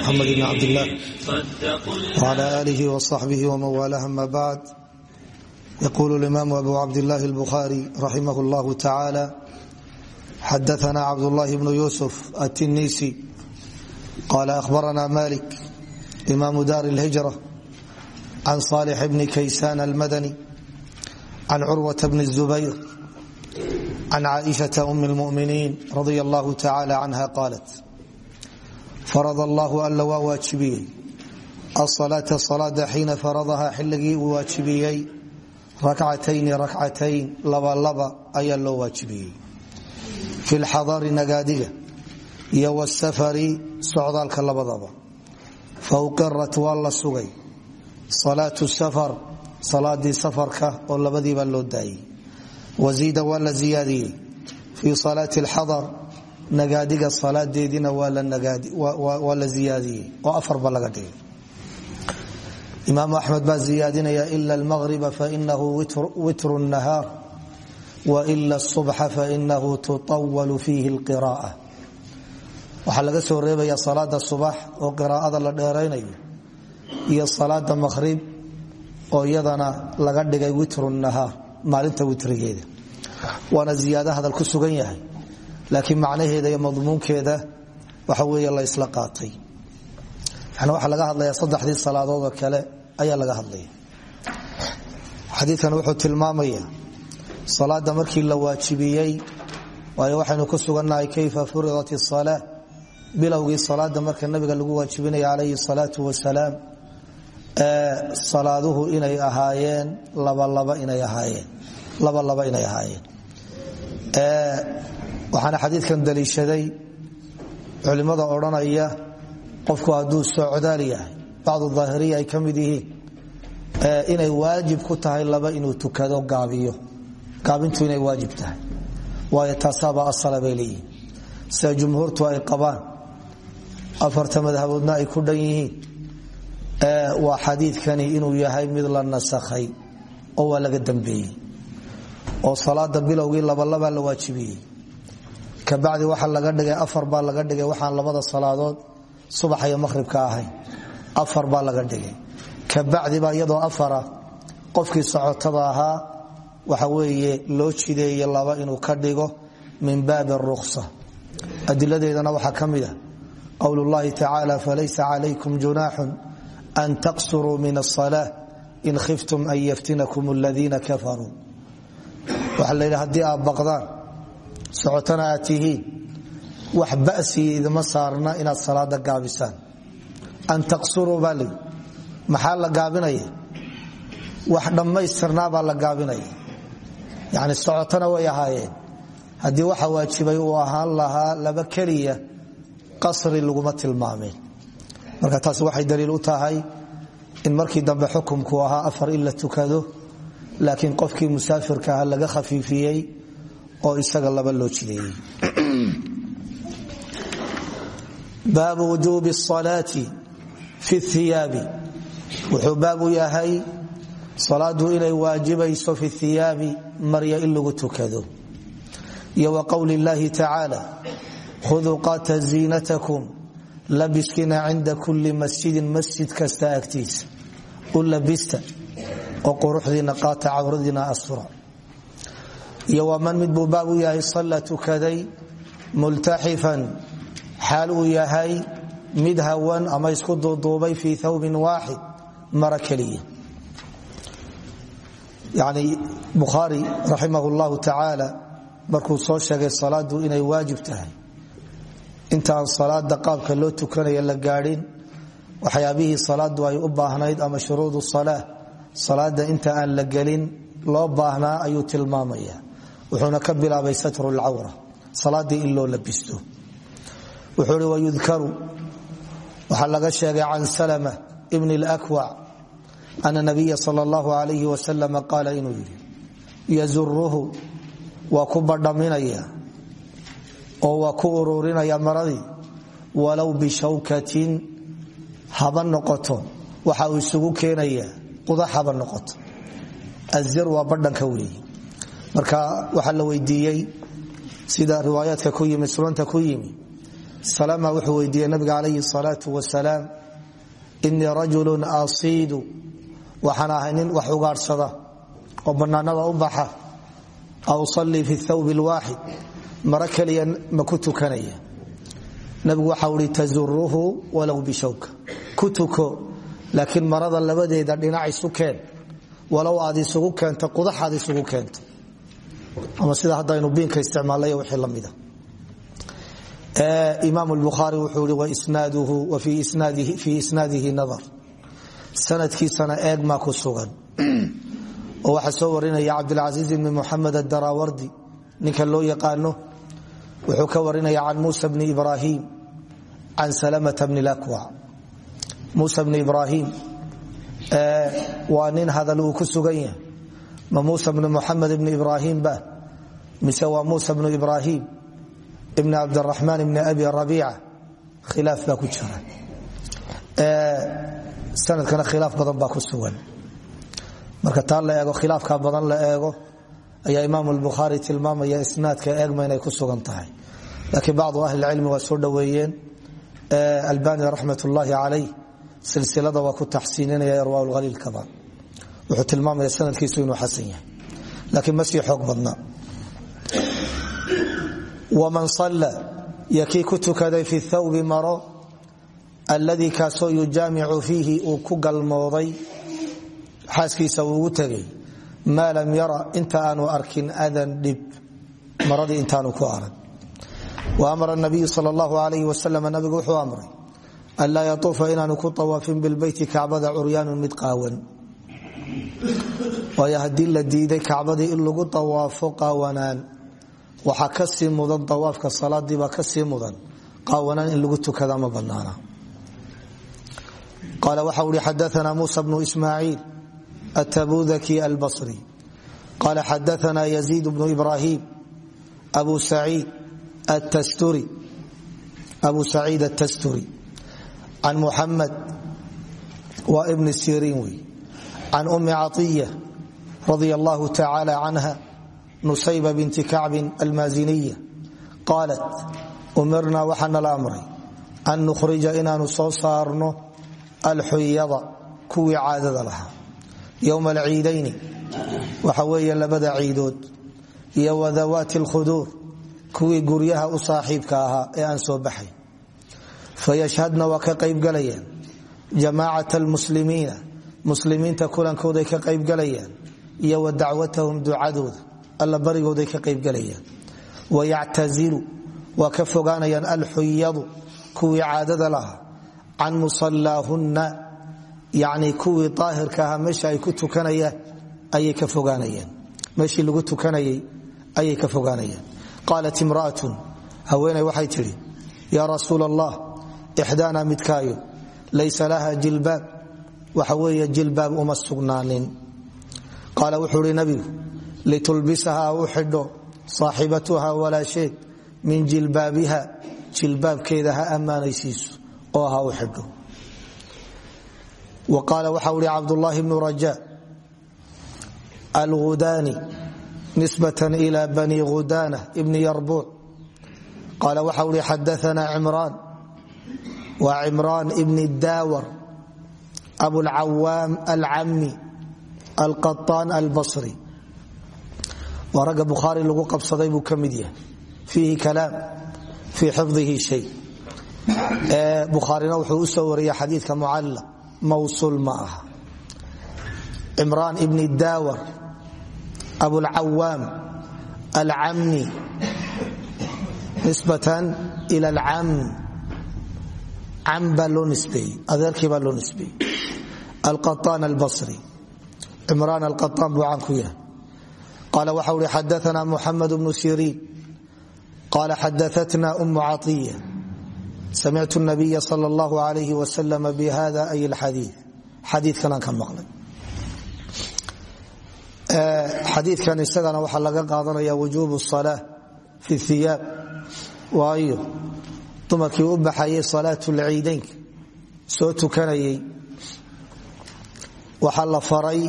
محمد بن عبد الله وعلى آله وصحبه ومن والاه أما بعد يقول الإمام أبو عبد الله البخاري رحمه الله تعالى حدثنا عبد الله بن يوسف التنيسي قال أخبرنا مالك إمام دار الهجرة عن صالح بن كيسان المدني عن عروة بن الزبير عن عائشة أم المؤمنين رضي الله تعالى عنها قالت farad allaahu alla waa waajibiyey. Asalaata salaada xiina faradahaa xilligii uu waajibiyey. Rakcatayni rakcatayn labalaba ayaa loo waajibiyey. Fi lxadari nagaadiga iyo wsafari socdaalka labadaba. Fauqirat waa la sugay. Salaatu safar salaadii safarka oo labadiibaa loo daayey. Waziida waa la nagaadiga salaadeediina waa la ziyaadiyey oo afarba laga dhigay. Imaam axmed baa ziyaadinaya ila almaqriba fainahu witru nahaar waila subxa fainahu tuawalu fiihi lqira'a waxaa laga soo reebaya salaada subax oo qiraa'ada la dheeraynayo iyo salaada maqhrib oo iyadana laga dhigay witru nahaar maalinta witrigeeda. Waana ziyaado hadal ku sugan yahay laakiin macnaheeda iyo madmuunkeeda waxa wey laysla qaatay. Yani waxaa laga hadlaya saddexdii salaadoodoo kale ayaa laga hadlaya. Xadiikan wuxuu tilmaamaya salaada markii la waajibiyey waayo waxaynu ku sugannahay kayfa furidat isalaa bilowgii salaada marka nabiga lagu waajibinaya calayhi salaatu wasalaam ee salaaduhu inay ahaayeen labalaba inay ahaayeen waxaana xadiidkan daliishaday culimmada odhanaya qofku hadduu socdaal yahay bacdu daahiriya ay ka inay waajib ku tahay laba inuu tukado gaabiyo. Gaabintu inay waajib tahay. Waayo taasaaba asala bay leeyihiin. Sida ay qabaan afarta madhaboodna ay ku dhan yihiin waa xadiidkani inuu yahay mid la nasakhay oo waa laga dambeeyey oo salaada bilowgii labalabaa la waajibiyey kabacdi waxa laga dhigay afar baa laga dhigay waxaan labada salaadood subax iyo maqhribka ahayn. Afar baa laga dhigay. Kabacdiba iyadoo afara qofkii socotada ahaa waxa weeye loo jideeye laba inuu ka dhigo min baabi aruksa adiladeedana waxaa ka mid a llahi tacaala falaysa calaykum junaaxun an taqsuruu min asalaa in khiftum an yaftinakum aladiina kafaruu. Waxaa la yidhi haddii aad baqdaan socotana aad tihiin wax basi idima saarna inaad salaada gaabisaan an taqsuruu baa lii la gaabinaya? Wax dhammaystirnaabaa la gaabinaya. Yani socotana way ahaayeen. Haddii waxa waajibay uu ahaan lahaa laba keliya qasri laguma tilmaameen. Marka taas waxay daliil u tahay in markii dambe xukumku ahaa afar in la tukado laakiin qofkii musaafirka aha laga khafiifiyey oo isaga laba loo jideeyey. Baabu wujuubi salaati fi thiyaabi. Wuxuu baabu yahay salaadu inay waajibayso fi thiyaabi marya in lagu tukado. Iyo wa qowli llahi tacaala khuduu qaata ziinatakum labiskina cinda kulli masjidin masjid kasta agtiisa. U labista oo quruxdiina qaata cawradiina asfura iyo waa man mid buu baab u yahay salla tukaday multaxifan. Xaal uu yahay mid hawan ama isku duuduubay fii thawbin waaxid mara keliya. Yani bukhaari raximah llahu soo sheegay salaadu inay waajib tahay. Intaan salaada qaabka loo tukanaya la gaadhin waxyaabihii salaadu ay u baahnayd ama shuruud salaa salaada inta aan la gelin loo baahnaa ayuu tilmaamaya wuxuuna ka bilaabay satru lcawra salaadii in labisto. Wuxuu i wayudkaru waxaa laga sheegay can salma bn اlakwac ana nabiya sal اllahu alayh wasalam qaala inuu yidhi yazuruhu waa ku badhaminaya oo ku ururinaya maradii. Walow bishawkatin haba noqoto waxa uu isugu keenaya qudax haba noqoto. Azir waa badhanka weeye marka waxaa la weydiiyey sida riwaayaadka ku yimi sunanta ku yimi salama wuxuu weydiiyey nabiga calayhi salaau wasalaam inii rajulun asiidu waxaan ahay nin wax oo bannaanada u baxa aw usallii fi thawb lwaaxid keliya ma ku tukanaya. Nabigu waxau ihi tazuruhu walow bishawka ku tuko laakiin marada labadeeda dhinac isu keen walow aad isugu keento qudaxaad isugu keento ama sida haddaynu biinka isticmaalay wixii la mida imaam bukhaari wuxuu i fii isnaadihi nadar. Sanadkiisana eegmaa ku sugan. Oo soo warinaya cabdilcasiiz ibni muxamed adarawardi ninka loo yaqaano wuxuu ka warinaya can musa bni ibrahim can salamata bni lakwa musa bni ibrahim waa nin hadal uu ku sugan yahay ma musa bni muxamed ibni ibrahim ba? Mise waa musa bnu ibrahim ibn cabdiraxmaan ibni abi rabiica? Khilaaf baa ku jira. Sanadkana khilaaf badan baa ku sugan. Marka taa la eego khilaafka badan la eego ayaa imaam albukhaari tilmaamaya isnaadka eegma inay ku sugan tahay. Laakiin bacdu ahlicilmi waa soo dhoweeyeen. Albani raxmat ullaahi calayh silsilada waa ku taxsiininaya irwaa lhaliilkaba wuxuu tilmaamaya sanadkiisu inuu xasan yahay. Laakiin ma sii badna. Waman salla yo kii ku tukaday fi thawbi maro alladii kaasoo yujaamicu fiihi uu ku galmooday xaaskiisa uugu tegay maa lam yara inta aanu arkin adan dhib. Maradii intaanu ku arag wa amara nabiyu sal allahu alayh wasalam nabigu wuxuu amray an laa yatuufa inaanu ku tawaafin bilbeyti kacbada curyaanun mid qaawan waayo haddii la diiday kacbadii in lagu tawaafo qaawanaan waxaa ka sii mudan awaafka salaadiibaa ka sii mudan. Qaawanaan in lagu tukada ma banaana qaala waxa ui xadaana musa bnu ismaaciil atabudaki albasri. Qaala xadaana yaziid bnu ibrahim abu saciid atasturi can muxamed waa ibni siriin wey can umi caiya radia allahu tacaala canha nusayba binti kacbin almaaziniya qaalat umirnaa waxaana la amray an nukhrija inaanu soo saarno alxuyada kuwii caadada lahaa yowma alciidayni waxa weeye labada ciidood iyo wadawaati alkhuduur kuwii guryaha u saaxiibka ahaa ee aan muslimiinta kulankooday ka qaybgalayaan iyo wa dacwatahum ducadooda alla barigooday ka qaybgelayaan wayactazilu waa ka fogaanayaan alxuyadu kuwii caadada lahaa can musallaahunna yani kuwii aahirka ahaa meesha ay ku tukanayaan ayay ka fogaanayaan. Meeshii lagu tukanayay ayay ka fogaanayaan. Qaalat imra'atun haweeney waxay tidhi yaa rasuul allah ixdaana midkaayo laysa laha jilbaab waxa weeye jilbaab uma sugnaanin. Qaala wuxuu ihi nabigu litulbisaha u xidho saaxibatuha walaasheed min jilbaabiha jilbaabkeeda ha ammaanaysiiso oo ha u xidho. Wa qaala waxa uhi cabdulaahi bnu raja alghudani nisbatan ila bani ghudana bni yarbuuc. Qaala waxa uhi xadaana cimraan. Waa cimraan ibni daawar abulcawaam alcami alqaطaan albasri. Waa ragga bukhaari lagu qabsaday buu ka mid yahay. Fiihi kalaam fii xifdihi shay. Bukhaarina wuxuu u soo wariyey xadiidka mucalla mawsuul ma aha. Cimraan ibni daawar abulcawaam alcamni nisbatan ila alcam cam baa loo nisbeeyey adeerkii baa loo nisbeeyey alqaطaan albasri cimraan alqaطaan buu caan ku yahay qal waxa ui xadaana muxamed bnu siriin qala xadaatna umu caiya samictu nabiya sal اllahu alayh waslm bhada ay xadii xadiikanaan ka maqlay xadiikan isagana waxaa laga qaadanaya wujuub الصalaa fi iyaab waayo dumarkii u baxayay salaat lciideynka soo tukanayay waxaa la faray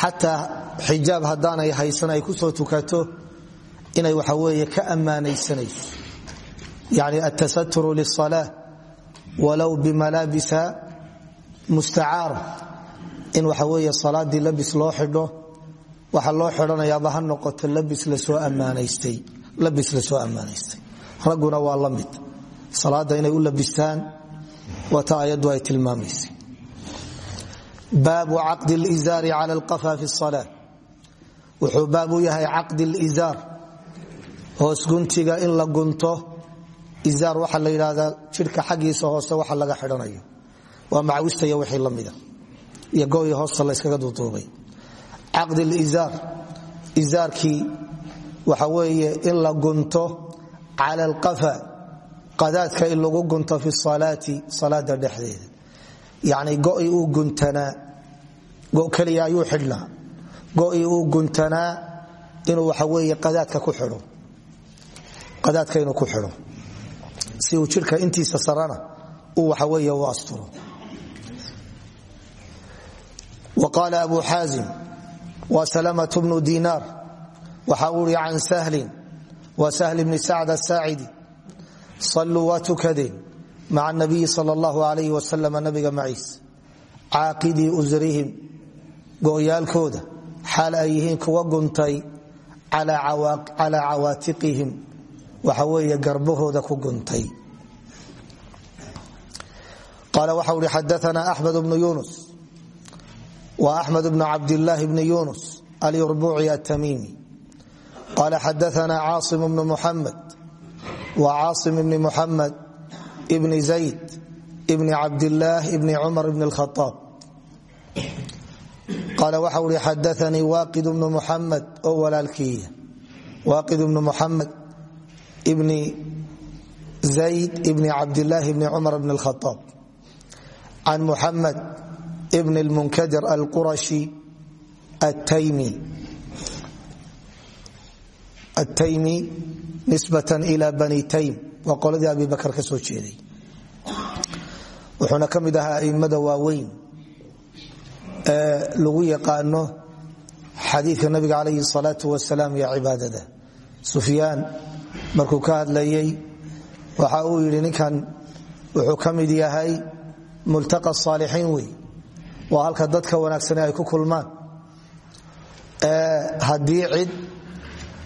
xataa xijaab haddaanay haysan ay ku soo tukato inay waxa weeye ka ammaanaysanayso. Yani atasaturu liلصalaa walow bimalaabisa mustacaara in waxa weeye salaadii labis loo xidho waxa loo xidhanayaaba ha noqoto labis la soo ammaanaystay ragguna waa la mid. Inay u labistaan wata ayaddu ay tilmaamaysay baabu caqdi lizaari cala alqafa fi salaa wuxuu baab u yahay caqdi lizaar hoos guntiga in la gunto. Izaar waxaa la yidhaahdaa jidhka xaggiisa hoose waxa laga xidhanayo. Waa macwistaya wixii la mida iyo goyi hoosta layskaga duuduubay. Caqdi lizaar izaarkii waxa weeye in la lagu gunto fi salaati salaada dhexdeeda yacni go'i uu guntanaa go keliya ayuu xidhnaa go'i uu guntanaa inuu waxa weeye qadaadka ku xidho. Qadaadka inuu ku xidho. Si uu jidhka intiisa sarana uu waxa weeye u asturo. Wa qaala abu xaazim wa salamة bnu dinaar waxa uu ri can sahlin wa maca nabiyi sal اllahu alayh wasalam nabiga maciis caaqidii usrihim go'yaalkooda xaal ay yihiin kuwa guntay calaa cawaatiqihim waxa weeye garbahooda ku guntay qaala waxa uhi xadaana axmed bnu yunus wa axmed bnu cabdillaahi bni yunus alyurbuci atamimi qala xadaana caasim bnu muxamed wa caasim bni muxamed ibni zayd ibni cabdilaah ibni cumar ibn khaaab qaal waxa ui xadaanii waaqid bnu muxamed oo walaalkiiya. Waaqid ibnu muxamed ibni zayd ibni cabdilaahi ibni cumar ibn khaaab can muxamed ibn lmunkadir alqurashi ataymi nisbatan ila bani taym. Waa qoladii abi bakar ka soo jeeday wuxuuna ka mid ahaa aimmada waaweyn ee lagu yaqaano xadiidka nabiga calayhi salaatu wasalaam iyo cibaadada. Sufyaan markuu ka hadlayey waxa uu yidhi ninkan wuxuu ka yahay multaqa saalixiin wey waa halka dadka wanaagsane ay ku kulmaan. Haddii cid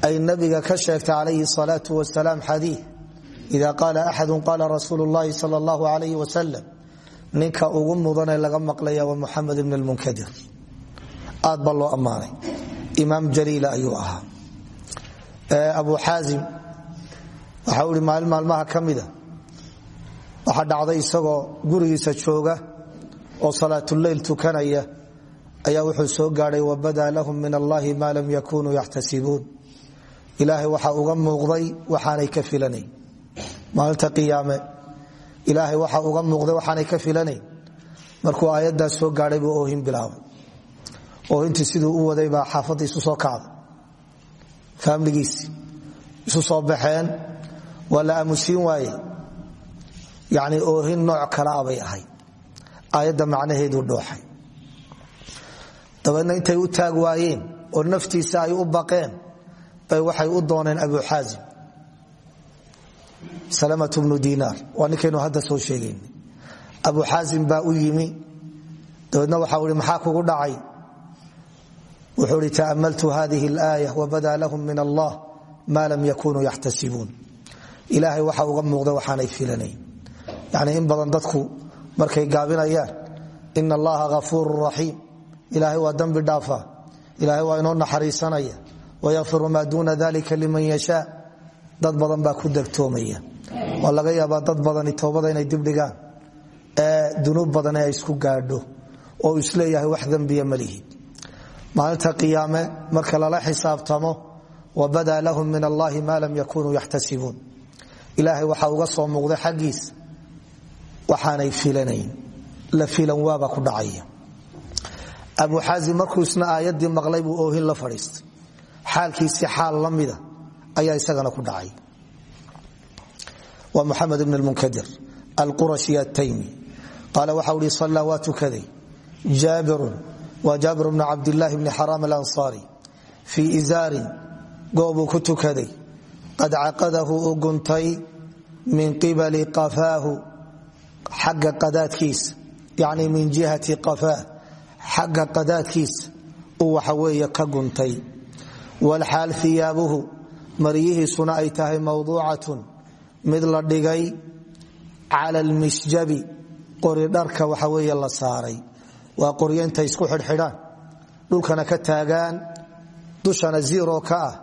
ay nabiga ka sheegta calayhi salaatu wasalaam xadiid ida qaala axadu qaala rasuulu llahi sal allahu alayh wasalam ninka ugu mudanee laga maqlaya waa muxamed ibn lmunkadir aad ba loo ammaanay. Imaam jaliila ayuu ahaa. Abu xaazim waxa ihi maalin maalmaha ka mida. Waxaa dhacday isagoo gurigiisa jooga oo salaatuleyl tukanaya. Ayaa wuxuu soo gaadhay wabadaa lahum min allahi ma lam yakunuu yaxtasibuun. Ilaahay waxa uga muuqday waxaanay ka filanayn maalinta qiyaame ilaahay waxa uga muuqday waxaanay ka filanayn. Markuu aayaddaas soo gaadhay buu oohin bilaabay. Oohintii siduu u waday baa xaafadda soo kacday. Faamligiisi isu soo baxeen. Waa la aamusiin waaye yacni oohin nooc kala a bay ahayd. Aayadda macnaheeduu dhooxay. Dabeedna intay u taag waayeen oo naftiisa ay u baqeen bay waxay u dooneen abu xaazim salamatu bnu dinaar waa ninkaynu hadda soo sheegayn abu xaazim baa u yimi. Dabeedna waxa ui maxaa kugu dhacay? Wuxuu i ta'amaltu hadihi اlaaya wabada lahum min allah ma lam yakunuu yaxtasibuun. Ilaahay waxa uga muuqda waxaanay filanayn yani in badan dadku markay gaabinayaan ina allaha afuuru raxiim ilaahay waa dembi dhaafa. Ilaahay waa inoo naxariisanaya. Wayakfiru maa duuna dalika liman yashaa. Dad badan baa ku degtoomaya waa laga yaabaa dad badani toobada inay dibdhigaan ee dunuub badan ay isku gaadho oo is leeyahay wax dembiya malihi maalinta qiyaame marka lala xisaabtamo wabadaa lahum min allahi ma lam yakunuu yaxtasibuun. Ilaahay waxa uga soo muuqday xaggiis waxaanay filanayn. La filan waaba ku dhacaya. Abu xaazim markuu isna aayaddii maqlay buu la fadhiistay. Xaalkiisi xaal la ayaa isagana ku dhacay waa muxamed ibn lmunkadir alqurashi ataymi qaala waxa uhi sallaa waa tukaday. Jaabirun waa jaabir bnu cabdillaahi bni xaraam alansaari fii izaarin goobuu ku tukaday. Qad caqadahu uu guntay min qibali qafaahu xagga qadaadkiisa yani min jihati qafaah xagga qadaadkiisa uu waxaweeye ka guntay. Walxaal iyaabuhu maryihiisuna ay tahay mawduucatun mid la dhigay cala lmisjabi qori dharka waxaweeye la saaray. Waa qoryo isku xidhxidhaan dhulkana ka taagaan dushana ziro ka ah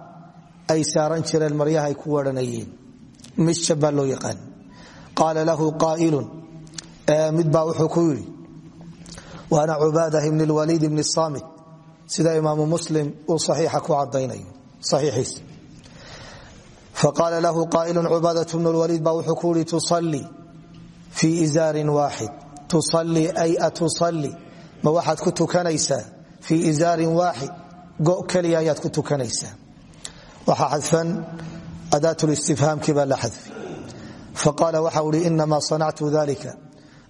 ay saaran jireen maryaha ay ku waranayeen misjab loo yaqaan. Qaala lahu qaa'ilun midbaa wuxuu ku yidhi waana cubaadah ibn lwaliid ibn saamit sida imaamu muslim uu saxiixa ku cadaynayo saxiixiisa faqaala lahu qaa'ilun cubaadat bn lwaliid baa wuxuu ku yihi tusallii fii izaarin waaxid tusallii ay atusallii ma waxaad ku tukanaysaa fii izaarin waaxid go keliya ayaad ku tukanaysaa waxaa xadfan adaatulistifhaamkii baa la xadfi faqaala waxau ihi inamaa sanactu dalika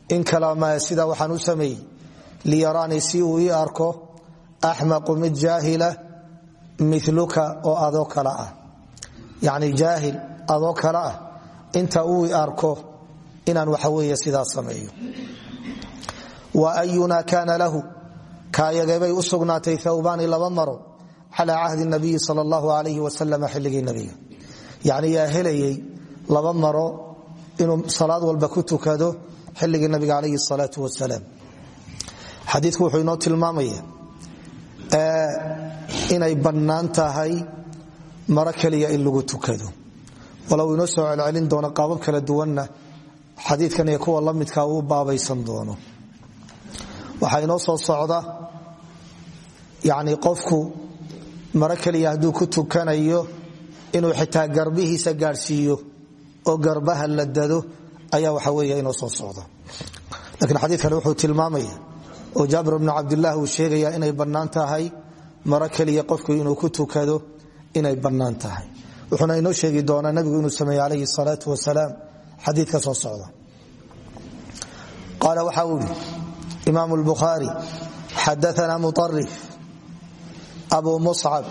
in kalama sidaa waxaan u sameeyey liyaraanii si uu ii arko axmaqu mid jaahila miluka oo adoo kale ah yani jaahil adoo kale ah inta uu arko inaan waxaweeye sidaa sameeyo. Wa ayunaa kaana lahu kaayagabay u sugnaatay thawbaani laba maro calaa cahdi nabiyi sal allahu alayh wasalam xilligii nabiga. Yani yaa helayey laba maro inuu salaad walba ku tukado xilligii nabiga alayhi salaau wasalaam xadiiku wuxuu inoo tilmaamaya inay bannaan maro keliya in lagu tukado. Walow inoo soo celcelin doono qaabab kala duwanna xadiikan iyo kuwa la midka uu baabaysan doono. Waxaa inoo soo socda yani qofku maro keliya hadduu ku tukanayo inuu xitaa garbihiisa gaadhsiiyo oo garbaha la dado ayaa waxa weeye inoo soo socda. Lakiin xadiikan wuxuu tilmaamaya oo jaabir bnu cabdilah uu sheegaya inay bannaan tahay maro keliya qofku inuu ku tukado inay bannaan tahay. Wuxuuna inoo sheegi doonaa nabigu inuu sameeye alayhi salaau wasalaam xadiika soo socda. Qaala waxaa uu yidhi imaam bukhaari xadaana muarif abu muscab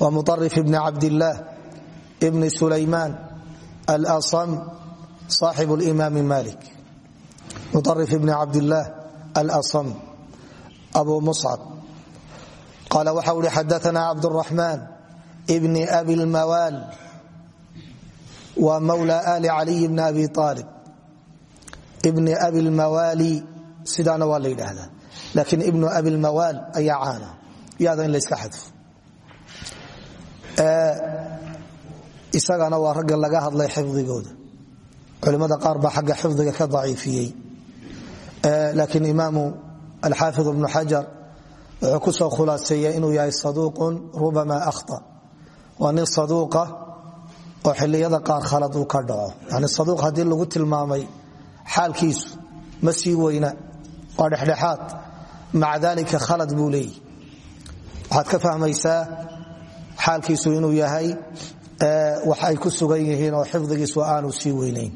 wa muarif ibni cabdillaah ibni sulaymaan alasam saaxibu limaami malik muarif ibni cabdillaah alasam abu muscab qaala waxau yihi xadaana cabduraxmaan عبدالرحمن بن أبي الموال wa mولى آل علي بن أبي طالب بن أبي الموالي sidaana waa la yidhaahdaa laakiin ibnu abi lmawaal ayaa caana yaada in layska xadfo isagana waa ragga laga hadlay xifdigooda culimada qaar baa xagga xifdiga ka daciifiyey laakiin imaamu alxaafid ibnu xajar wuxuu ku soo khulaaseeyey inuu yahay saduuqun rubama ahta waa nin saduuqa oo xiliyada qaar khalad uu ka dhaco. Yani saduuq haddii lagu tilmaamay xaalkiisu ma sii weyna waa dhexdhexaad. Maca dalika khalad buu leeyahy ka fahmaysaa xaalkiisu inuu yahay wax ay ku sugan yihiin oo xifdigiisu aanu sii weynayn.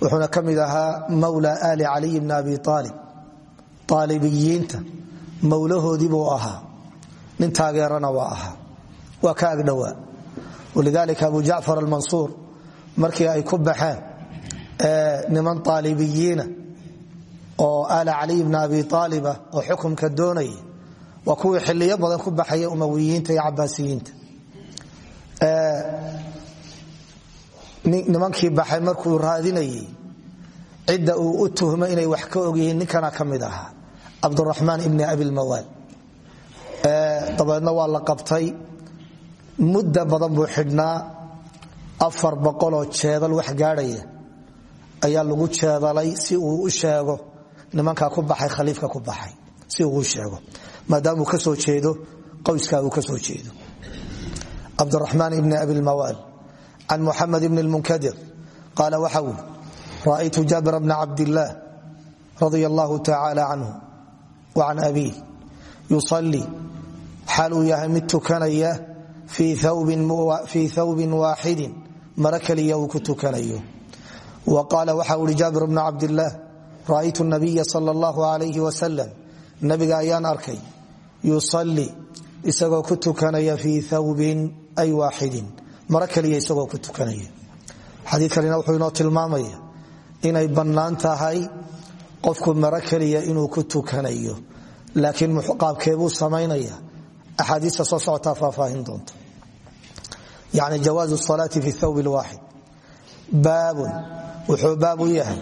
Wuxuuna ka ahaa mawla ali caliy bni abi aalib aalibiyiinta mawlahoodiibuu ahaa. Nin taageerana waa ahaa waa ka agdhowaa walidaalika abu jacfar almansuur markii ay ku baxeen niman aalibiyiina oo ala caliy bni abi aaliba oo xukumka doonaya waa kuwii xiliyo badan ku baxaya umawiyiinta iyo cabaasiyiinta. Nimankii baxay markuu raadinayey cidda uu u tuhmo inay wax ka ogyihiin mudda badan buu xidhnaa. Afar boqoloo jeedal wax gaadhaya ayaa lagu jeedalay si uu u sheego nimankaa ku baxay khaliifka ku baxay si uu u sheego. Maadaamuu ka soo jeedo qowskaa uu ka soo jeedo. Cabduraxmaan ibni abilmawaal can muxamed bn lmunkadir qaala waxa ui ra'aytu jaabir bna cabdillaah radia allahu tacaala wa can abiih yusalii xaal uu yahay mid fii thawbin waaxidin maro keliya uu ku tukanayo. Wa qaala waxa uhi jaabir bna cabdillaah ra'aytu nabiya sal allahu alayh wasalam nabiga ayaan arkay yusalii isagoo ku tukanaya fii thawbin ay waaxidin maro kaliya isagoo ku tukanaya. Xadiikanina wuxuu inoo tilmaamaya inay bannaan tahay qofku maro keliya inuu ku tukanayo. Laakiin qaabkeebuu yani jawaazu salaati fi thawb lwaaxid baabun wuxuu baab u yahay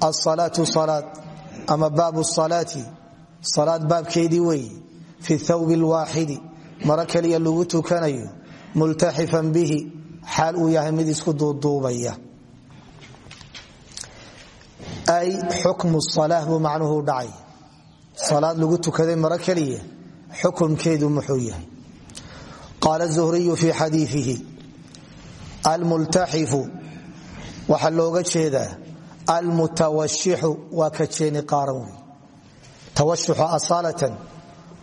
asalaatu salaad ama baabu salaati. Salaad baabkeedii weeye fi thawb lwaaxidi maro keliya lagu tukanayo multaxifan bihi xaal uu yahay mid isku duuduubaya. Ay xukmu salaa buu macnuhu dhacay. Salaad lagu tukaday maro keliya xukumkeedu muxuu yahay. Qaala zuhriyu fi xadiiihi almultaxifu waxaa looga jeedaa almutawashixu waa ka jeeni qaaran wey tawashuxu asaalatan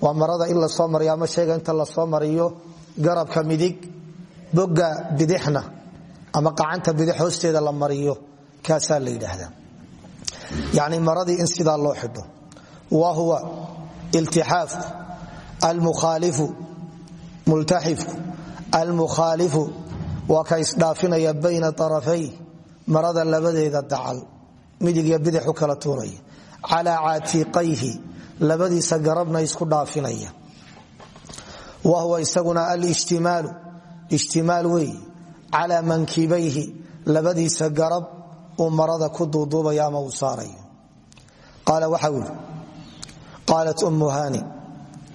waa marada in la soo mariyo ama shayga inta la soo mariyo garabka midig boga bidixna ama qacanta bidix hoosteeda la mariyo kaasaa la yidhaahdaa. Yacni maradii in sidaa loo xidho wa huwa iltixaafku almukhaalifu multaxifku almukhaalifu waa ka isdhaafinaya bayna arafay marada labadeeda dacal midig iyo bidix u kala tuuraya calaa caatiiqayhi labadiisa garabna isku dhaafinaya. Wa huwa isaguna alijtimaalu ijtimaal weeye calaa mankibayhi labadiisa garab uu marada ku duuduubaya ama uu saarayo. Qaala waxa uu yidhi qaalat ummu hani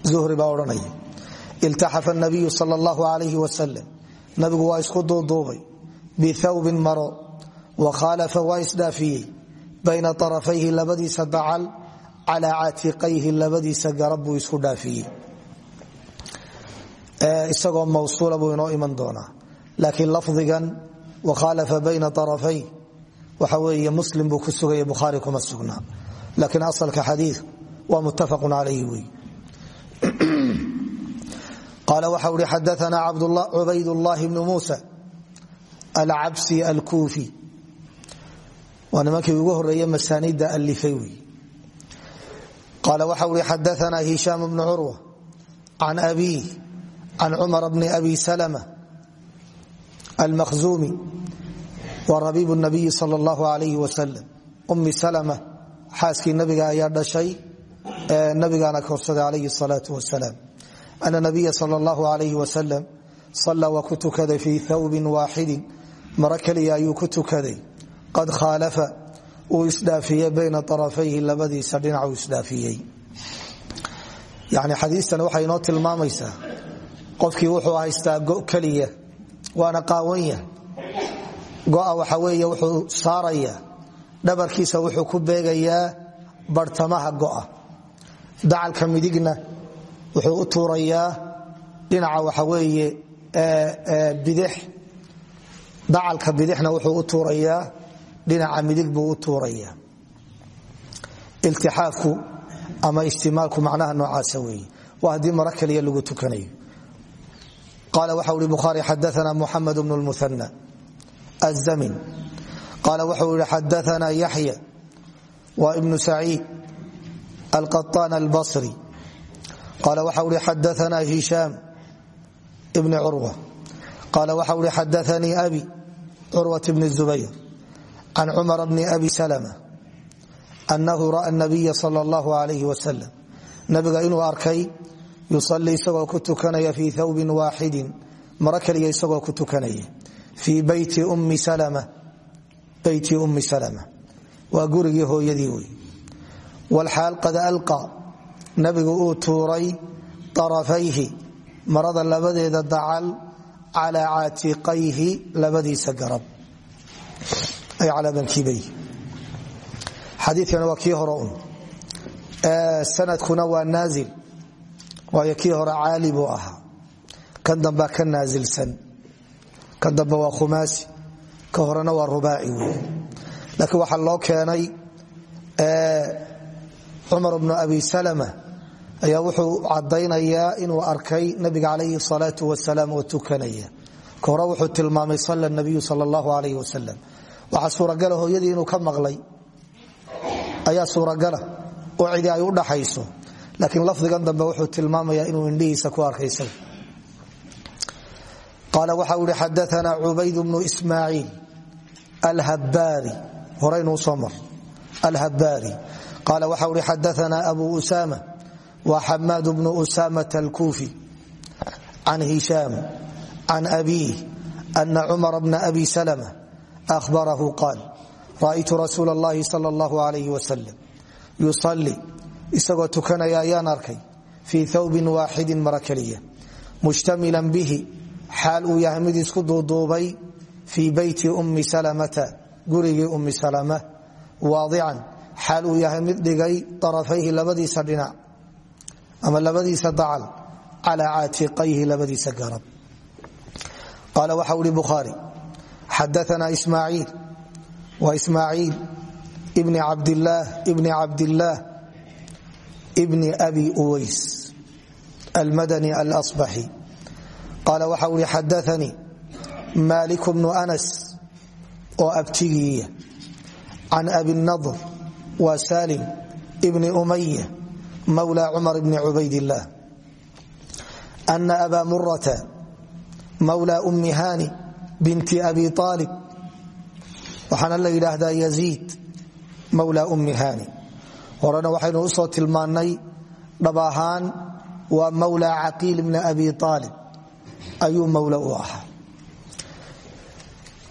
zuhri baa odhanaya iltaxafa nabiyu sal allahu alayh wasalam nabigu waa isku duuduubay. Bithawbin maro. Wa khaalafa waa isdhaafiyey. Bayna arafayhi labadiisa dacal calaa caatiqayhi labadiisa garab isku dhaafiyey. Isagoo mawsuula buu inoo iman doonaa. Laakiin lafdigan wakhaalafa bayna arafay waxa weeye muslim buu ku sugaya kuma sugnaa laakiin asalka xadii waa muttafaqun calayhi qaal waxau hi xadaanaa cubaydulaahi bnu muusa alcabsi alkuufi waa nimankii ugu horeeye masaanida allifay wey qaal waxau hi xadaanaa hishaam bnu curwa can abiih can cumar bni abi salma almakhzuumi wa rabiib nabiyi sal اllahu alayh wasalam ummi salma xaaskii nabiga ayaa dhashay ee nabigana korsaday calayhi salaau wasalaam ana nabiya sal اllahu alayh wasalam sallaa waa ku tukaday fii thawbin waaxidin maro keliya ayuu ku tukaday qad khaalafa uu isdhaafiyey bayna arafayhi labadiisa dhinacuu isdhaafiyey yani xadiistan waxay inoo tilmaamaysaa qofkii wuxuu haystaa go keliya waana qaawanya go'a waxa weeye wuxuu saaraya wuxuu u tuurayaa dhinaca waxa weeye bidix. Dacalka bidixna wuxuu u tuurayaa dhinaca midig buu u tuurayaa. Iltixaafku ama ijtimaalku macnaha noocaasa weeye. Waa haddii maro kaliya lagu tukanayo. Qaala waxa uhi bukhaari xadaana muxamed bnu lmuhana azamin qaala wuxuu yihi xadaana yaxya wa ibnu saciid alqaطaan albasri qaala waxa uhi xadaana hishaam ibni curwa qaala waxa uhi xadaanii abi curwat bni zubayr can cumar bni abi salma anahu ra'a nabiya sal اllahu alayh wasalam nabiga inuu arkay yusalii isagoo ku tukanaya fii thawbin waaxidin maro keliya isagoo ku tukanaya fii beyti ummi salma waa gurigii hooyadii wey wlxaal qad alqa nabigu uu tuuray arafayhi marada labadeeda dacal calaa caatiqayhi labadiisa garab. Ay calaa bankibayhi xadiikana waa kii hore un. Sanadkuna waa naazil. Waayo kii hore caali buu ahaa. Kan dambaa ka naasilsan kan dambe waa khumaasi. Ka horena waa rubaaci laakiin waxaa loo keenay cumar bnu abi salma ayaa wuxuu cadaynayaa inuu arkay nabiga calayhi salaau wasalaam oo tukanaya. Ka hore wuxuu tilmaamay sala nabiyu sal allahu alayh wasalam waxaa suuragala hooyadii inuu ka maqlay. Ayaa suuragala oo cidi ay u dhaxayso. Laakiin lafdigan dambe wuxuu tilmaamaya inuu indhihiisa ku arkaysa qaala waxa uu ihi xadaana cubayd bnu ismaaciil alhabbaari. Horaynuu soo mar. Alhabbaari. Qaala waxa uhi xadaana abu usama wa xamaad bnu usamata alkuufi can hishaam can abiih ana cumar bna abi salma ahbarahu qaal ra'aytu rasuul اllahi sal اllahu alayh wasalam yusalli isagoo tukanaya ayaan arkay fii thawbin waaxidin mara keliya mushtamilan bihi xaal uu yahay mid isku duuduubay fii beyti ummi salamata gurigii ummi salama waadican xaal uu yahay mid dhigay arafayhi labadiisa dhinac ama labadiisa dacal calaa caatiqayhi labadiisa garab. Qaala waxa uhi bukhaari xadaana ismaaciil. Wa ismaaciil bni cabdillaah bni cabdillaah bni abi uways almadani alasbaxi qaala waxa uhi xadaanii maalik bnu anas oo abtigiiya. Can abi nadr wa salim bni umaya mawla cumar bni cubaydillaah ana aba murata mawla ummi hani binti abi aalib waxaana la yidhaahdaa yaziid mawla ummi hani horena waxaynu u soo tilmaannay dhab ahaan waa mawla caqiil bni abi aalib ayuu mawla u ahaa.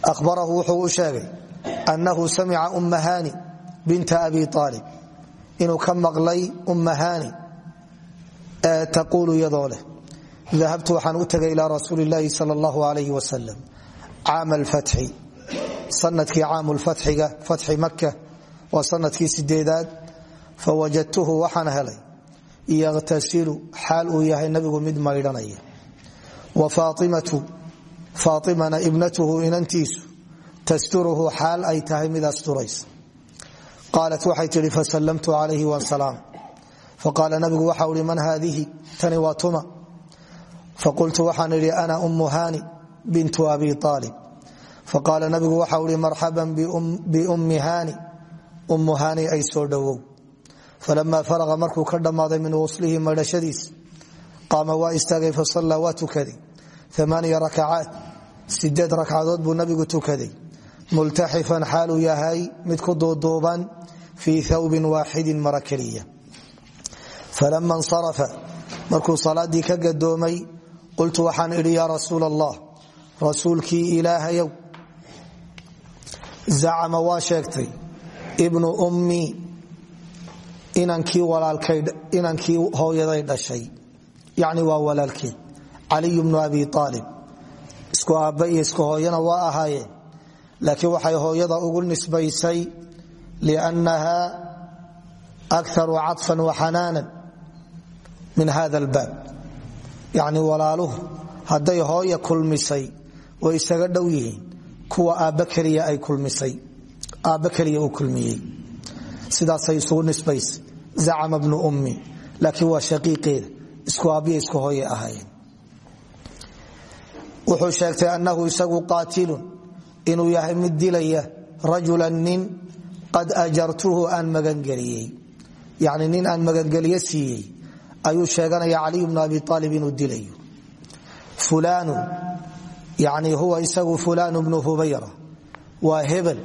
Ahbarahu wuxuu u sheegay annahu samica umma hani binta abi aalib inuu ka maqlay umma hani taquulu iyadoo leh dahabtu waxaan u tegay ilaa rasuuli illaahi sal allahu alayh wasalam caama alfatxi sannadkii caamu lfatxiga fatxi maka waa sannadkii sideedaad fawajadtuhu waxaan helay yakhtasilu xaal uu yahay nabigu mid maydhanaya wa faaimatu faaimana ibnatuhu inantiisu tasturuhu xaal ay tahay mid asturaysa qaalat waxay tihi fasallamtu calayhi wasalaam faqaala nabigu waxau hi man haadihi tani waa tuma faqultu waxaan idhi ana ummu hani bintu abi aalib faqaala nabigu waxau hi marxaban biummi hani ummu hani ay soo dhowow falama faraqa markuu ka dhammaaday min wuslihi maydhashadiis qaama waa istaagay fasallaa waa tukaday amaaniya rakacaat sideed ragcadood buu nabigu tukaday multaxifan xaaluu yahay mid ku duuduuban fii thawbin waaxidin mara keliya. Falama nsarafa markuu salaadii ka gadoomay qultu waxaan idhi yaa rasuul allah rasuulkii ilaahayow zacama waa sheegtay ibnu ummi inankii hooyaday dhashay. Yani waa walaalkeed. Caliy bnu abi aalib isku aabba iyo isku hooyana waa ahaayeen laakiin waxay hooyada ugu nisbaysay liannaha akaru caطfan waxanaanan min hada albaab yacni walaaluhu hadday hooya kulmisay way isaga dhow yihiin kuwa aabba keliya ay kulmisay aabba keliya uu kulmiyey sidaasay isugu nisbaysay zacama bnu ummi laakiin waa shaqiiqeeda isku aabbiya isku hooye ahaayeen wuxuu sheegtay annahu isagu qaatilun inuu yahay mid dilaya rajulan nin qad ajartuhu aan magangeliyey. Yani nin aan magangeliye siiyey ayuu sheeganaya caliy bnu abi aalib inuu dilayo. Fulanu yani huwa isagu fulanu bnu hubayra. Waa hebel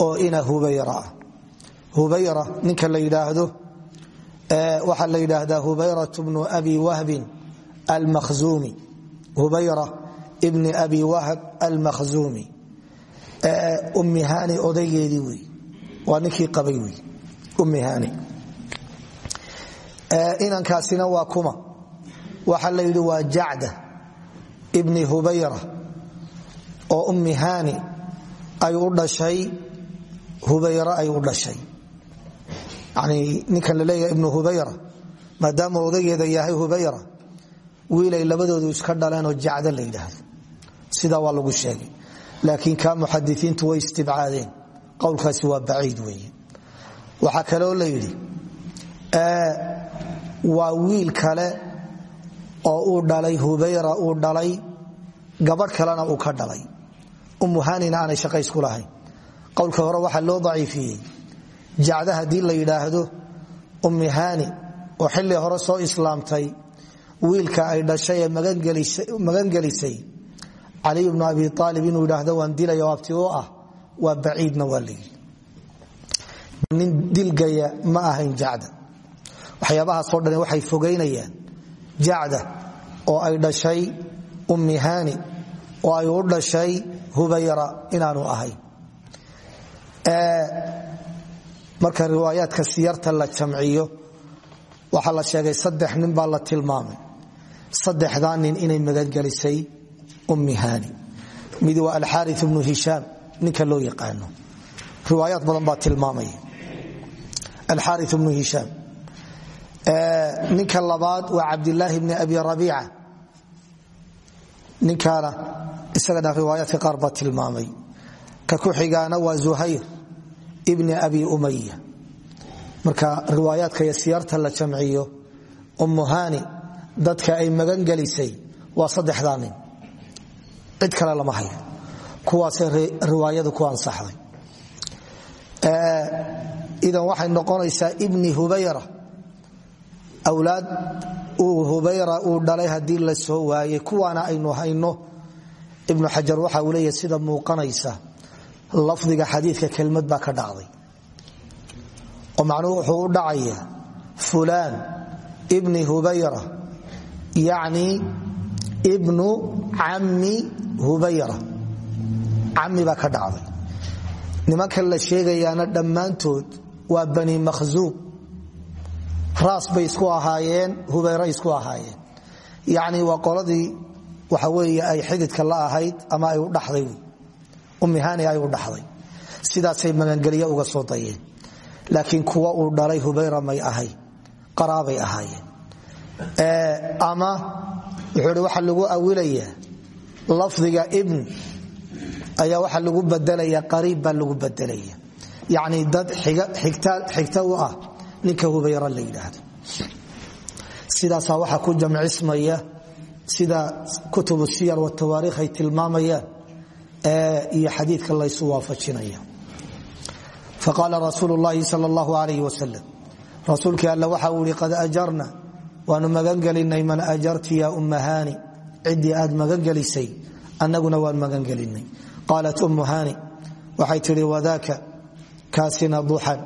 oo ina hubayra ah. Hubayra ninka la yidhaahdo waxaa la yidhaahdaa hubayrat bnu abi wahbin almakhzumi. Hubayra bni abi wahb almakhzumi. Ummi hani odaygeedii wey waa ninkii qabay wey ummi hani inankaasina waa kuma. Waxaa la yidhi waa jacda ibni hubayra oo ummi hani ay u dhashay hubayra ay u dhashay. Yani ninkan la leeyahay ibnu hubayra maadaama odaygeeda yahay hubayra wiilay labadoodu iska dhaleenoo jacda la yidhaahdo. Sidaa waa lagu sheegay. Laakiin ka muxadisiintu way istibcaadeen qowlkaasi waa baciid weeye. Waxaa kaloo la yidhi waa wiil kale oo uu dhalay hubayra uu dhalay gabadh kalena uu ka dhalay. Umuhanina aanay shaqaysku lahayn. Qowlka hore waxaa loo daciifiyey. Jacda haddii la yidhaahdo ummihani oo xilli hore soo islaamtay wiilka ay dhashay ee magangelisay caliy bnu abi aalib inuu yidhaahdo waan dilaya abti u ah waa baciidna waa layidhi nin dilgaya ma ahayn jacda. Waxyaabahaasoo dhan waxay fogaynayaan jacda oo ay dhashay ummihani oo ay u dhashay hubayra inaanu ahayn. Marka riwaayaadka siyarta la jamciyo waxaa la sheegay saddex nin baa la tilmaamay. Saddexdaa nin inay magangelisay ummihani mid waa alxaari bnu hishaam ninka loo yaqaano. Riwaayaad badan baa tilmaamaya alxaari bnu hishaam ninka labaad waa cabdilaahi bni abi rabiica ninkaana isagana riwaayaadka qaar baa tilmaamay. Ka ku xigaana waa zuhayr ibni abi umaya marka riwaayaadka iyo siyarta la jamciyo ummuhani dadka ay magan gelisay waa saddexdaa nin. Cid kale lama hayo idan waxay noqonaysaa ibni hubayra. Awlaad uu hubayra uu dhalay haddii la soo waayey kuwaana aynu hayno ibnu xajar waxa uu leeyahy sida muuqanaysa. Lafdiga xadiidka kelmad baa ka dhacday. Oo macnuhu u dhacaya fulaan ibni hubayra yacni ibnu cammi hubayra cammi baa ka dhacday. Nimankan la sheegayaana dhammaantood waa bani makhzuub raas bay isku ahaayeen hubayra isku ahaayeen. Yacni waa qoladii waxa weeye ay xididka la ahayd ama ay u dhaxday ummihani ay u dhaxday. Sidaasay magangelyo uga soo dayeen. Laakiin kuwa uu dhalay hubayra may ahayn qaraabay ahaayeen. Ama wuxuu hi lagu awilayaa lafdiga ibn ayaa waxa lagu bedelaya qariib baa lagu bedelaya. Yacni dad xigta u ah ninka hubayra la yidhaahdo. Sidaasaa waxaa ku jamcismaya sida kutubu siyar watawaariikh ay tilmaamayaan iyo xadiidka laysu waafajinaya. Faqaala rasuulu llaahi sal allahu alayh wasalam rasuulkii alle waxa uu ihi qad ajarna waanu magangelinay man ajarti ya ummahani. Ciddii aad magangelisay annaguna waan magangelinay qaalat ummu hani waxay tidhi wadaaka kaasina duxan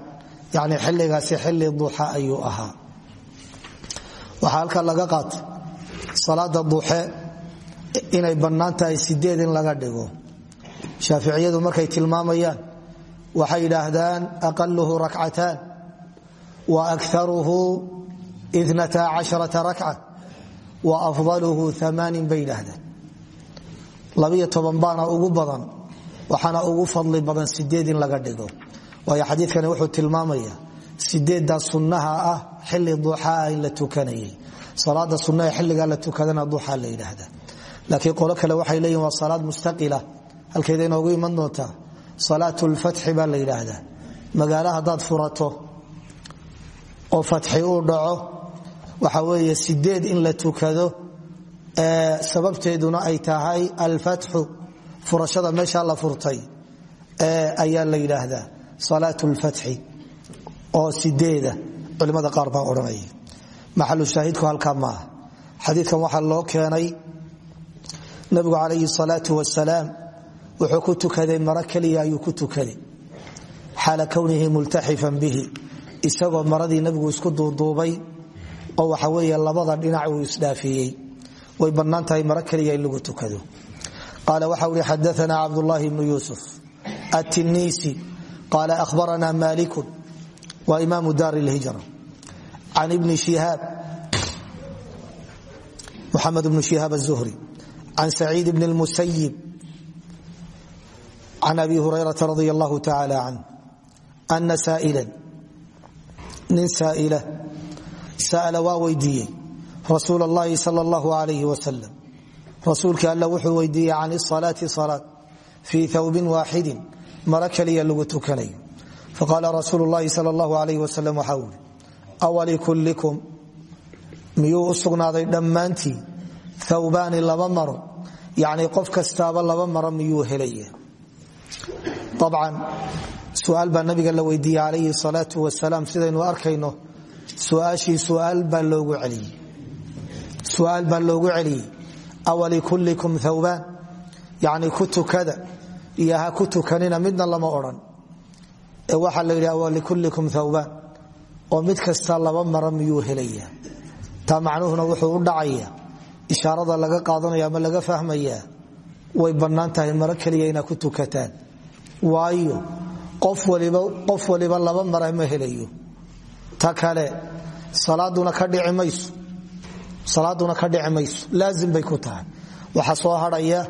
yani xilligaasi xilli duxa ayuu ahaa. Waxaa halka laga qaatay salaada duxe inay bannaan tahay sideed in laga dhigo. Shaaficiyadu markay tilmaamayaan waxay yidhaahdaan aqaluhu rakcataan wa akaruhu inata casharata wa afdaluhu amaanin bay labiyo toban baana ugu badan waxaana ugu fadli badan sideed in laga dhigo. Waayo xadiikani wuxuu tilmaamaya sideeddaa sunnaha ah xili duxaa in la tukanayay. Salaada sunnaha xilligaa la tukadana duxa la yidhaahda laakiin qolo kale waxay leeyihiin waa salaad mustaqila. Halkeeda inoogu iman doontaa salaat lfatxi baa la yidhaahdaa. Magaalo haddaad furato oo fatxi uu dhaco waxa weeye sideed in la tukado sababteeduna ay tahay alfatxu. Furashada meesha la furtay ayaa la yidhaahdaa salaat lfatxi oo sideeda. Culimada qaar baa odhanaya. Maxalu shaahidku halkaa maaha xadiikan waxaa loo keenay nabigu calayhi salaau wasalaam wuxuu ku tukaday maro keliya ayuu ku tukaday. Xaala kownihi multaxifan bihi. Isagoo maradii nabigu isku duuduubay oo waxa weeye labada dhinac uu isdhaafiyey way bannaan tahay maro keliya in lagu tukado. Qaala waxa uhi xadaana cabdulaahi bnu yuusuf atiniisi qaala ahbarana malikun wa imaamu daar lhijra can ibni shihaab muxamed bnu shihaab azuhri can saciid bn lmusayib can abi hurayrata radi allahu tacaala canh ana saailan nin saa'ila sa'ala waa weydiiyey rasuul اllahi sal اllahu alayh wasalam rasuulkii alla wuxuu weydiiyey can isalaati salaad fii thawbin waaxidin maro keliya lagu tukanayo faqaala rasuulu llahi sal اllahu alayh wasalam waxaa uri awalikullikum miyuu u sugnaaday dhammaantii thawbaani laba maro yacni qof kastaaba laba maro miyuu helaya abcan suaal baa nabiga la weydiiyey calayhi salaau wasalaam sidaynu arkayno suaashii suaal baa loogu celiyey awalikullikum thawbaan. Yacni ku tukada iyo ha ku tukanina midna lama odhan. Ee waxaa la yidhaha waa likullikum thawbaan. Oo mid kasta laba mara miyuu helaya taa macnuhuna wuxuu u dhacaya ishaarada laga qaadanaya ama laga fahmayaa way bannaan tahay maro keliya inaad ku tukataan. Waayo qof waliba laba mara ma helayo. Ta ka dhici mayso salaaduna ka dhici mayso laazim bay ku tahay. Waxaa soo hadhaya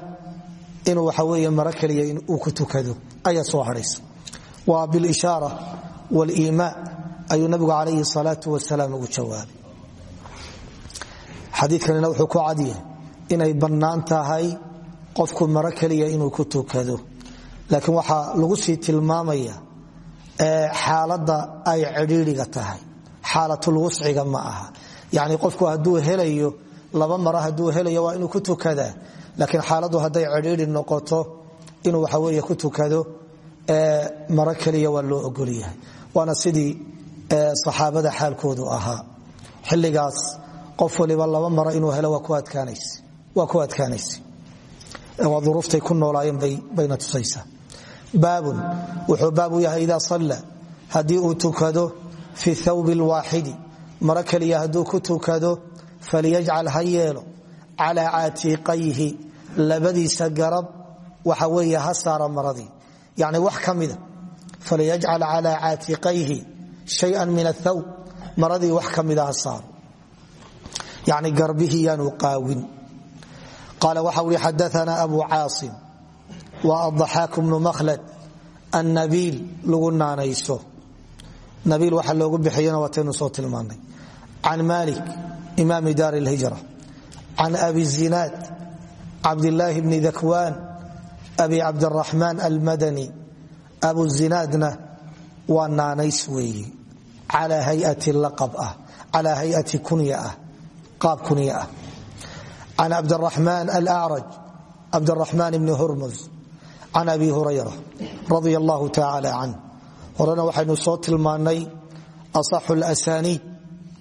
inuu waxa weeye maro keliya uu ku tukado ayaa soo hadhaysa. Waa bilishaara waliimaa ayuu nabigu calayhi salaatu wasalaam ugu jawaabay. Xadiikanina wuxuu ku cadyahay inay bannaan qofku maro keliya inuu ku tukado. Laakiin waxaa lagu sii tilmaamaya xaalada ay cidhiiriga tahay xaalatulwusciga ma aha yani qofku hadduu helayo laba maro hadduu helayo waa inuu ku tukadaa laakiin xaaladu hadday cidhiiri noqoto inuu waxaweeye ku tukado maro keliya waa loo ogolyahay waana sidii saxaabada xaalkoodu ahaa. Xilligaas qof waliba laba maro inuu helo waa ku adkaanaysa waa duruuftay ku noolaayeen bayna tusaysaa. Baabun wuxuu baab yahay idaa salla. Haddii uu tukado fi thawbi lwaaxidi maro keliya hadduu ku tukado falyajcal ha yeelo. Calaa caatiiqayhi labadiisa garab waxa weeye ha yani wax ka mida falyajcal calaa shayan min athawb maradii wax ka mida yani garbihii yaanu qaawin. Qaala waxa ui xadaana abu caasim waa adaxaak bnu makhlad annabiil lagu naanayso nabiil waxa loogu bixiyana waataynu soo tilmaanay. Can malik imaami daar اlhijra can abi zinaad cabdilaahi bni dakwaan abi cabdiraxmaan almadani. Abu zinaadna waa naanays weeye calaa hayati ah ah qaab kunya ah. Can cabdiraxmaan alacraj cabdiraxmaan bni hurmuz. Can abi hurayra radia allahu tacaala canh horena waxaynu soo tilmaannay asaxu lasaniid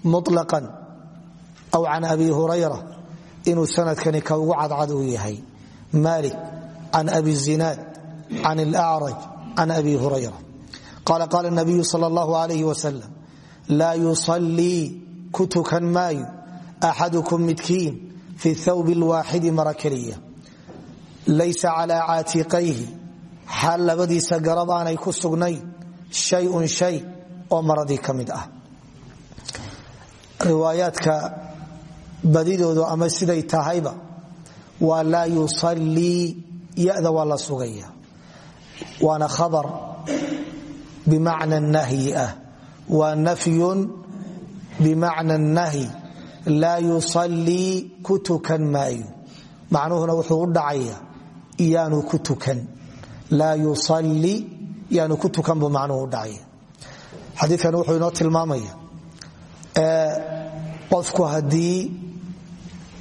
muطlaqan aw can abi hurayra inuu sanadkani ka ugu cadcad uu yahay. Malik can abi zinaad can alacraj can abi hurayra. Qaala qaala nabiyu sal allahu alayh wasalam laa yusalii ku tukan maayo axadukum midkiin fi thawbi lwaaxidi mara keliya. Laysa calaa caatiqayhi shayun shay oo maradii ka mid ah riwaayaadka badidoodu ama siday tahayba waa laa yusalii yada waa la sugaya waana khabar bimacna nahyi ah waa nafyun bimacna nahyi laa yusalii ku tukan maayo macnuhuna wuxuu u dhacaya yaanu ku tukan yaanu ku tukan buu macnuhu u dhacaya xadiikan wuxuu inoo tilmaamaya qofku haddii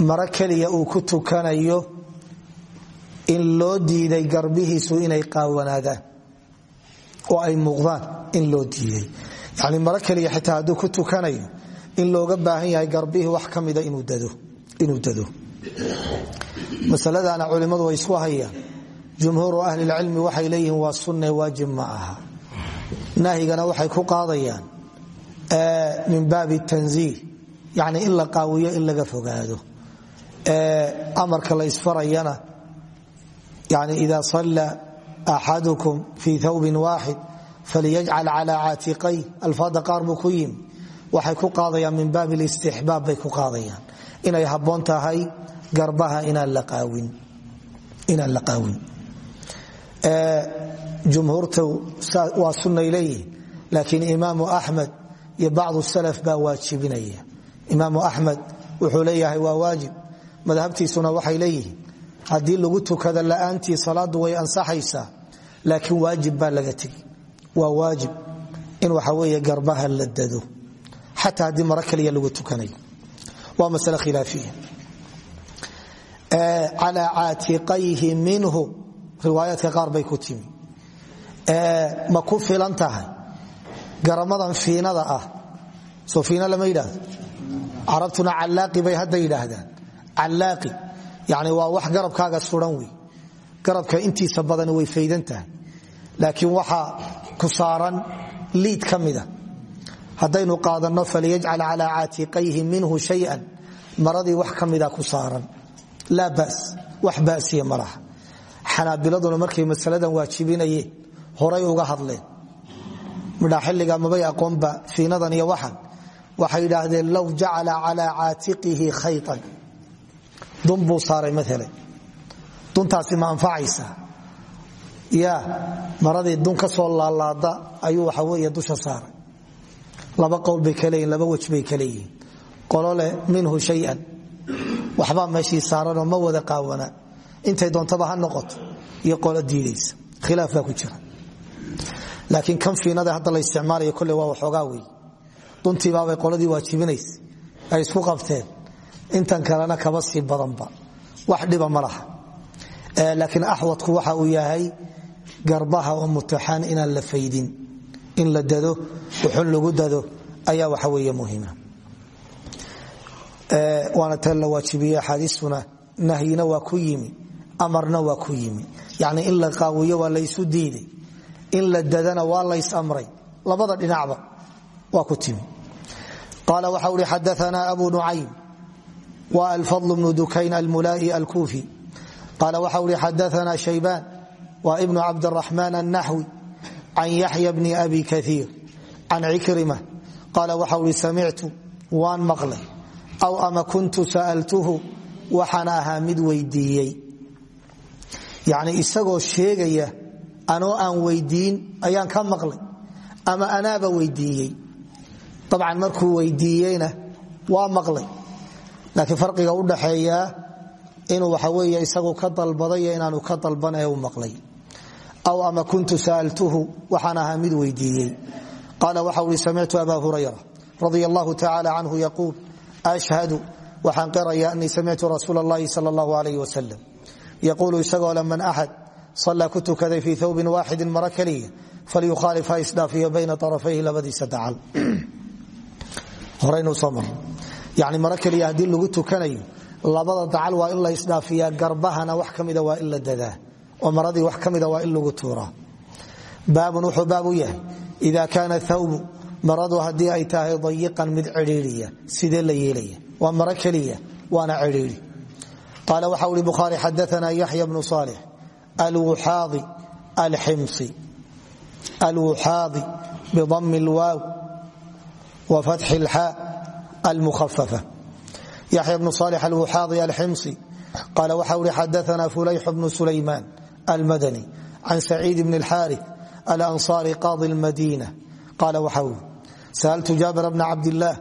maro keliya uu ku tukanayo in loo diiday garbihiisu inay qaawanaadaan oo ay muuqdaan in loo diiday. Yani maro keliya xitaa hadduu ku tukanayo in looga baahan yahay garbihii wax ka mida inuu dado masaladana culimmadu way isku hayaan jumhuuru ahlilcilmi waxay leeyihiin waa sunne waajib ma aha. Nahyigana waxay ku qaadayaan min baabi tanziih yani in la qaawiyo in laga fogaado. Amarka la isfarayana yani ida salla axadukum fi thawbin waaxid falyajcal calaa caatiqay alfaada qaar buu ku yimi. Waxay ku qaadayaan min baabi listixbaab bay ku qaadayaan jumhuurta waa sunnay leeyihiin laakiin imaamu axmed iyo bacdu salaf baa waajibinaya. Imaamu axmed wuxuu leeyahay waa waajib. Madhabtiisuna waxay leeyihiin haddii lagu tukada la'aantii salaadu way ansaxaysaa laakiin waajib baa laga tegi waa waajib in waxa weeye garbaha la dado xataa haddii maro kaliya lagu tukanayo. Waa masale khilaafiya. Calaa caatiqayhi minhu riwaayaadka qaar bay ku timi. Ma ku filan tahay. Garamadan fiinada ah. Soo fiina lama yidhaahdo carabtuna callaaqi bay hadda yidhaahdaan. Callaaqi. Yani waa wax garabkaaga suran wey. Garabka intiisa badan way faydan laakiin waxaa ku saaran liid ka mida. Haddaynu qaadanno falyajcal calaa caatiqayhi minhu shayan. Maradii wax ka ku saaran. Laa bas wax basiya ma laha xanaabiladuna markay masaladan waajibinayeen horay uga hadleen. Midhaa xilliga mabay aqoonba fiinadan iyo waxan. Waxay idhaahdeen low jacala calaa caatiqihi khaytan. Dun buu saaray maalan ma anfacaysaa. Ya maradii dun ka soo laalaada ayuu waxa weeye dusha saaray. Laba qowl bay kaleeyihin laba wej bay leh minhu shayan. Waxbaa meeshii saaranoo ma wada qaawana intay doontaba ha noqoto iyo qolo diidaysa khilaaf baa ku jira. Laakiin kan fiinada hadda la isticmaalayo kolle waa waxoogaa wey duntiibaabay qoladii waajibinaysa ay isku qabteen. Intan kalena kaba sii badanba. Wax dhiba ma laha. Laakiin axwadku waxa uu yahay garbaha oo mutaxaan inaan la faydin. In la dado wuxun lagu dado ayaa waxa weeye muhima waana tan la waajibiye axaadiistuna nahyina waa ku yimi amarna waa ku yimi. Yacni in la qaawiyo laysu diiday in la dadana waa lays amray. Labada dhinacba waa ku timi. Qaala waxa uhi xadaana abu nucaym wa alfadl bnu dukayn almulaa'i alkuufi. Qaala waxa uhi xadaana shaybaan wa ibnu cabdiraxmaan annaxwi can yaxya bni abi kaiir can cikrima qaala waxa uhi samictu waan maqlay. Aw ama kuntu sa'altuhu waxaan ahaa mid weydiiyey yacni isagoo sheegaya anoo aan weydiin ayaan ka maqlay ama anaaba weydiiyey. Dabcan markuu weydiiyeyna waa maqlay. Laakiin farqiga u dhaxeeyaa inuu waxa weeye isagu ka dalbaday inaanu ka dalban ee maqlay. Aw ama kuntu sa'altuhu waxaan ahaa mid weydiiyey. Waxa uhi samictu aba hurayra radia allahu tacala canhu ashhadu waxaan qiraya anii samictu rasuula اllahi sal اllahu alayh yaquulu isagoo le man axad sallaa ku tukaday fii thawbin waaxidin mara keliya falyukhaalif ha isdhaafiyo bayna arafayhi labadiisa dacal yani maro keliya haddii lagu tukanayo labada dacal waa in la isdhaafiyaa garbahana wax ka mida waa in la dadaa oo maradii wax ka mida waa in lagu tuuraa baabun wuxuu baab u yahay ida kaana qaala waxa uhi bukhaari xadaana yaxya bnu saalix alwuxaadi alximsi alwuxaadi bidami lwaaw wa fatxi lxaa almukhafafa yaxya bnu saalix alwuxaadi alximsi qaala waxa uhi xadaana fulayx bnu sulaymaan almadani can saciid bni اlxaarith alanصaari qaadi اlmadiina qaala waxa ui sa'altu jaabir bna cabdillaah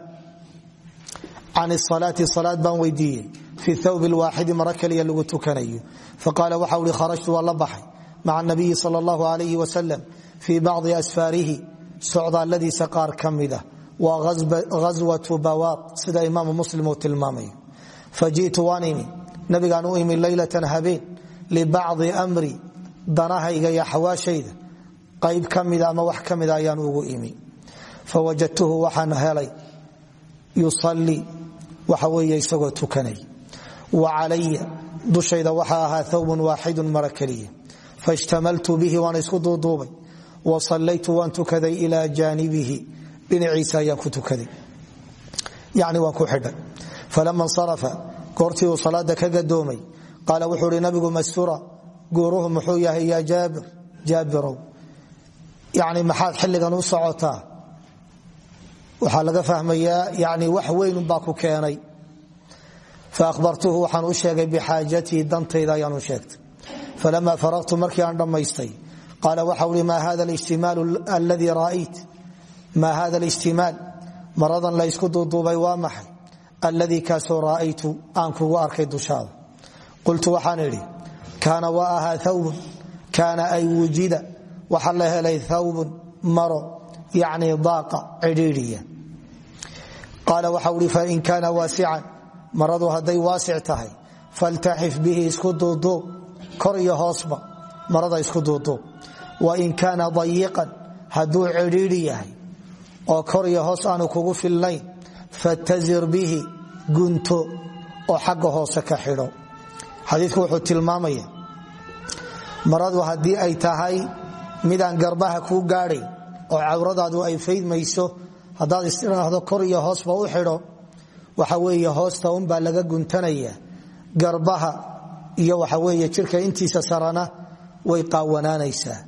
can salaati salaad baan weydiiyey fi thawb lwaaxidi maro keliya lagu tukanayo faqaala waxa uhi kharajtu waa la baxay maca nabiyi sal اllahu alayh wasalam fii bacdi asfaarihi socdaalladiisa qaar ka mida waa ghaswatu bawaad sida imaamu muslim uu tilmaamayo faji'tu waan imi nabigaan u imi leylatan habeen libacdi amri danahayga iyo xawaashayda qayb ka mida ama wax ka mida ayaan ugu imi fawajadtuhu waxaan helay yusalii waxa weeye isagoo tukanay wa calaya dushayda waxaa ahaa thawbun waaxidun mara keliya. Faishtamaltu bihi waan isku duuduubay. Wa sallaytu waan tukaday ilaa jaanibihi dhinaciisa ayaan ku tukaday. Yani waan ku xidhay falama insarafa goortii uu salaada ka gadoomay qaala wuxuu hi nabigu mastura guuruhu muxuu yahay yaa jaabir jaabirow? Yani maxaad xilligan u faahbartuhu waxaan u sheegay bixaajatii dantayda ayaan u sheegtay falama faraqtu markii aan dhammaystay qaala waxau hi ma hada ijtimaal ladii ra'ayt ma hada lijtimaal maradan la ysku duuduubay waa maxay alladii kaasoo ra'aytu aan kugu arkay dushaada qultu waxaan idhi kaana wa ahaa thawbun kaana ay wujida waxa la helay thawbun maro yacni daaqa cidhiidhiya qaala waxau waasican maradu hadday waasic tahay faltaxif bihi isku duuduub kor iyo hoosba marada isku duuduub wain kaana dayiqan hadduu cidhiidhi yahay oo kor iyo hoos aanu kugu filnayn fatazir bihi gunto oo xagga hoose ka xidho. Xadiiku wuxuu tilmaamaya maradu haddii ay tahay midaan garbaha kuu gaadhay oo cawradaadu ay faydmayso haddaad istiraahdo kor iyo hoosba u xidho waxa weeye hoosta unbaa laga guntanaya garbaha iyo waxa weeye jirka intiisa sarana way qaawanaanaysaa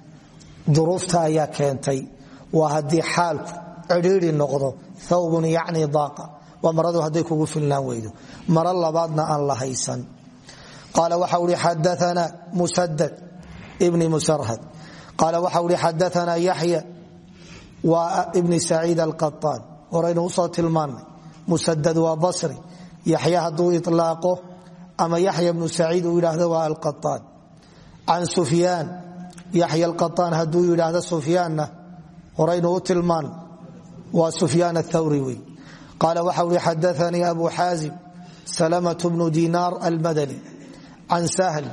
duruufta ayaa keentay. Waa haddii xaalku cidhiidi noqdo thawbun yacni daaqa. Waa maradu hadday kugu filnaan weydo. Maro labaadna aan la haysan. Qaala waxau ihi xadaana musadad ibni musarhad. Qaala waxau ihi xadaana yaxya waa ibni saciid alqaaan horaynu u soo musadad waa basri yaxya hadduu ilaaqo ama yaxya bnu saciid uu yidhaahdo waa alqaaan can sufyaan yaxya alqaaan hadduu yidhaahdo sufyaanna horaynu u tilmaan waa sufyaan athawri wey qaala waxau ihi xadaanii abu xaazim salamaة bnu dinaar almadani can sahl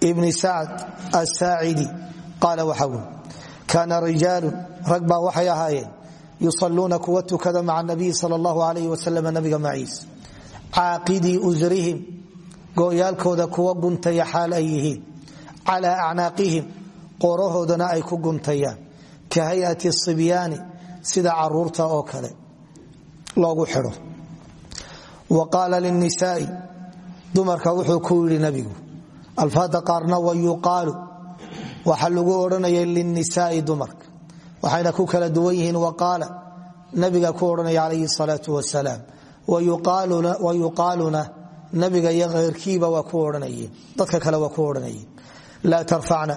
bni sacd asaacidi qaala waxau i kaana rijaalu rag baa waxay ahaayeen yusaluuna kuwa tukada maca nabiyi sal اllahu alayh wasalam nabiga maciis. Caaqidii usrihim gooyaalkooda kuwa guntaya xaal ay yihiin. Calaa acnaaqihim qoorahoodana ay ku guntayaan. Ka hayati sibyaani sida carruurta oo kale. Loogu xidho. Wa qaala linisaai dumarka wuxuu ku yidhi nabigu alfaada qaarna wa waxayna ku kala duwan yihiin waqaala nabiga ku odhanaya calayhi salaau wasalaam wa yuqaaluna nabiga iyo khayrkiiba waa ku odhanayeen dadka kale waa ku odhanayeen laa tarfacna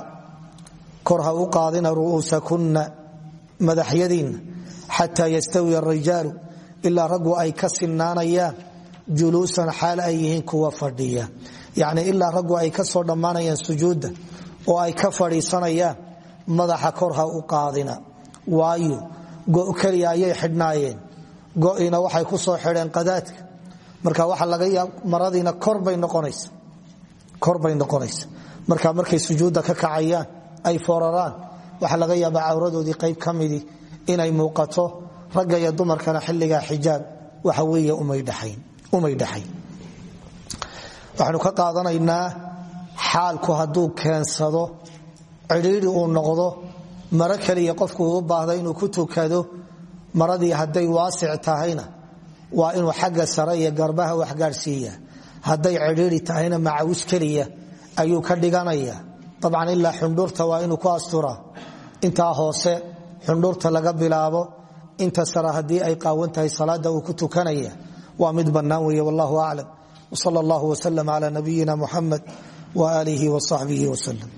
kor ha u qaadina ru'uusakunna madaxyadiinna xataa yastawiya arijaalu ilaa raggu ay ka sinaanayaan juluusan xaal ay yihiin kuwa fadhiya. Yacni ilaa raggu ay ka soo dhammaanayaan sujuudda oo waayo. Go' keliya ayay xidhnaayeen. Go'ina waxay ku soo xidheen qadaadka. Marka waxa laga yaab maradiina korbay noqonaysa. Marka markay sujuudda ka kacayaan ay fooraraan waxaa laga yaabaa cawradoodii qayb ka midii inay muuqato ragga iyo dumarkana xilligaa xijaab waxa weeye umay dhaxayn waxaanu ka qaadanaynaa xaalku hadduu keensado cidhiidhi uu noqdo maro keliya qofku uu baahda inuu ku tukado maradii hadday waasic tahayna waa inuu xagga sare iyo garbaha waxgaadhsiiya hadday cidhiidhi tahayna macawis keliya ayuu ka dhiganaya. Dabcan ilaa xundhurta waa inuu ku asturaa intaa hoose xundhurta laga bilaabo inta sare haddii ay qaawan salaada uu ku tukanaya waa mid bannaan weeye wallahu aclam. Wsal allah wslm cla nabiyina muxamed waaalihi wasaxbihi wslm